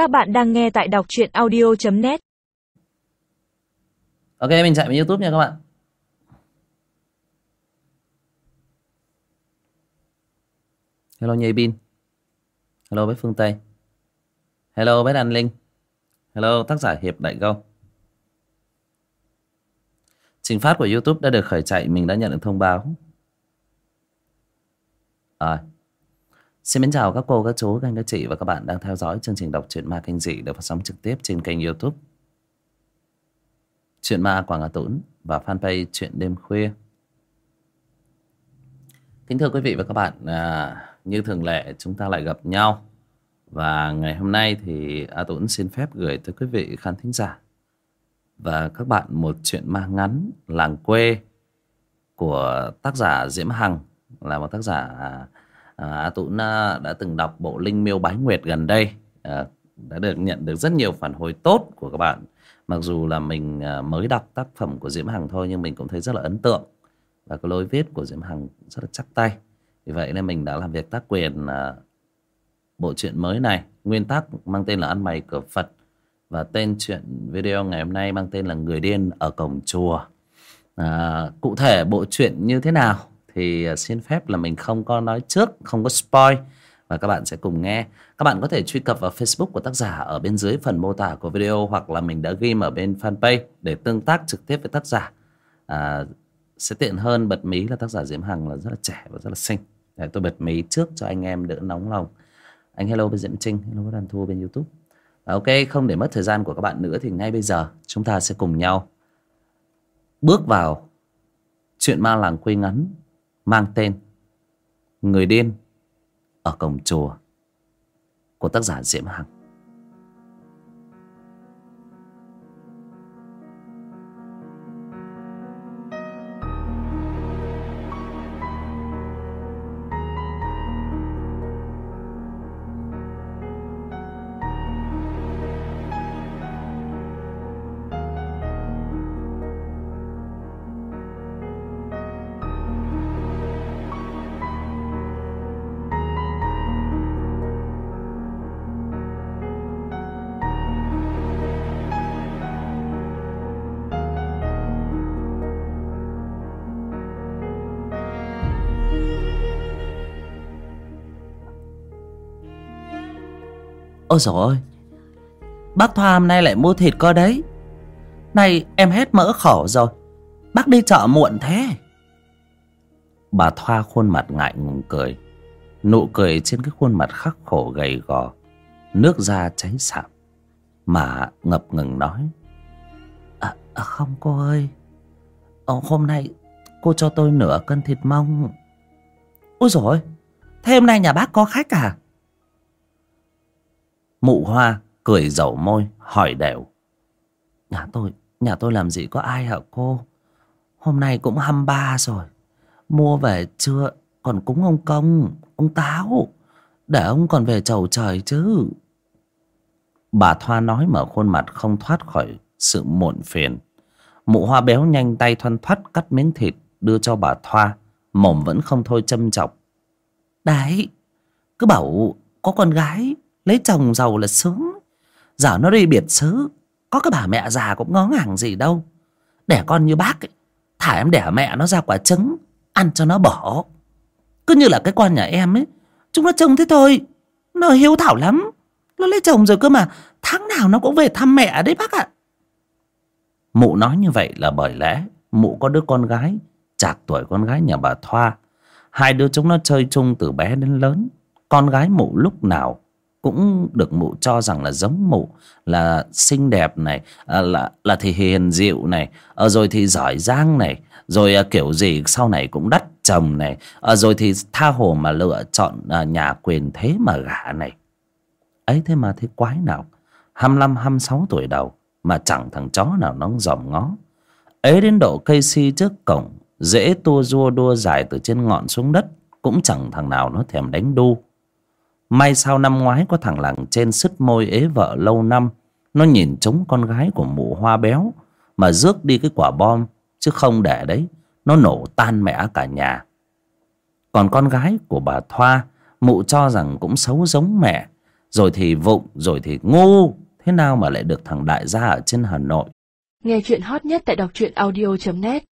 Các bạn đang nghe tại đọc truyện audio.net Ok, mình chạy vào Youtube nha các bạn. Hello Nhây Bin. Hello Bếp Phương Tây. Hello Bếp An Linh. Hello tác giả Hiệp Đại Gâu. Trình phát của Youtube đã được khởi chạy, Mình đã nhận được thông báo. Rồi. Xin mến chào các cô, các chú, các anh, các chị và các bạn đang theo dõi chương trình đọc truyện ma kinh dị được phát sóng trực tiếp trên kênh youtube. Chuyện ma Quảng Hà Tũng và fanpage Chuyện Đêm Khuya. Kính thưa quý vị và các bạn, à, như thường lệ chúng ta lại gặp nhau. Và ngày hôm nay thì A Tũng xin phép gửi tới quý vị khán thính giả Và các bạn một chuyện ma ngắn làng quê của tác giả Diễm Hằng Là một tác giả à, à Tũng à, đã từng đọc bộ Linh Miêu Bái Nguyệt gần đây. À, Đã được nhận được rất nhiều phản hồi tốt của các bạn. Mặc dù là mình à, mới đọc tác phẩm của Diễm Hằng thôi Nhưng mình cũng thấy rất là ấn tượng. Và cái lối viết của Diễm Hằng rất là chắc tay. Vì vậy nên mình đã làm việc tác quyền à, bộ truyện mới này. Nguyên tác mang tên là Ăn Mày Cửa Phật. Và tên truyện video ngày hôm nay mang tên là Người Điên ở Cổng Chùa. À, Cụ thể bộ truyện như thế nào? Thì à, xin phép là mình không có nói trước không có spoil và các bạn sẽ cùng nghe. Các bạn có thể truy cập vào facebook của tác giả ở bên dưới phần mô tả của video hoặc là mình đã ghi ở bên fanpage để tương tác trực tiếp với tác giả. À, sẽ tiện hơn bật mí là tác giả diễm hằng là rất là trẻ và rất là xinh. Để tôi bật mí trước cho anh em đỡ nóng lòng. Anh hello với diễm trinh hello với đàn thu bên youtube. À, ok không để mất thời gian của các bạn nữa thì ngay bây giờ chúng ta sẽ cùng nhau bước vào chuyện ma làng quê ngắn mang tên Người điên ở cổng chùa của tác giả Diễm Hằng. Ôi dồi ôi Bác Thoa hôm nay lại mua thịt cơ đấy. Này em hết mỡ khổ rồi Bác đi chợ muộn thế. Bà Thoa khuôn mặt ngại ngùng cười Nụ cười trên cái khuôn mặt khắc khổ gầy gò Nước da cháy sạm Mà ngập ngừng nói. À, à không cô ơi Ồ, Hôm nay cô cho tôi nửa cân thịt mông. Ôi dồi ôi Thế hôm nay nhà bác có khách à? Mụ hoa cười dầu môi, hỏi đều. Nhà tôi Nhà tôi làm gì có ai hả cô? Hôm nay cũng hăm ba rồi. Mua về chưa? Còn cúng ông công, Ông táo. Để ông còn về chầu trời chứ. Bà Thoa nói mở khuôn mặt không thoát khỏi sự muộn phiền. Mụ hoa béo nhanh tay thoăn thoắt cắt miếng thịt Đưa cho bà Thoa, Mồm vẫn không thôi châm chọc. Đấy, Cứ bảo có con gái. Lấy chồng giàu là sướng. Giờ nó đi biệt xứ Có cái bà mẹ già cũng ngó ngàng gì đâu. Đẻ con như bác ấy, Thả em đẻ mẹ nó ra quả trứng Ăn cho nó bỏ. Cứ như là cái con nhà em ấy Chúng nó trông thế thôi. Nó hiếu thảo lắm. Nó lấy chồng rồi cơ mà Tháng nào nó cũng về thăm mẹ đấy bác ạ. Mụ nói như vậy là bởi lẽ Mụ có đứa con gái Chạc tuổi con gái nhà bà Thoa. Hai đứa chúng nó chơi chung từ bé đến lớn. Con gái mụ lúc nào cũng được mụ cho rằng là giống mụ là xinh đẹp này à, là là thì hiền dịu này à, rồi thì giỏi giang này rồi à, kiểu gì sau này cũng đắt chồng này à, rồi thì tha hồ mà lựa chọn à, nhà quyền thế mà gả này. Ấy thế mà thế quái nào hăm hai hăm sáu tuổi đầu mà chẳng thằng chó nào nó dòm ngó. Ấy đến độ cây si trước cổng dễ tua rua đua dài từ trên ngọn xuống đất cũng chẳng thằng nào nó thèm đánh đu. May sao năm ngoái có thằng làng trên sứt môi ế vợ lâu năm. Nó nhìn trống con gái của mụ hoa béo, Mà rước đi cái quả bom, Chứ không để đấy, Nó nổ tan mẹ cả nhà. Còn con gái của bà Thoa, Mụ cho rằng cũng xấu giống mẹ. Rồi thì vụng, rồi thì ngu, thế nào mà lại được thằng đại gia ở trên hà nội? Nghe chuyện hot nhất tại đọc truyện audio net.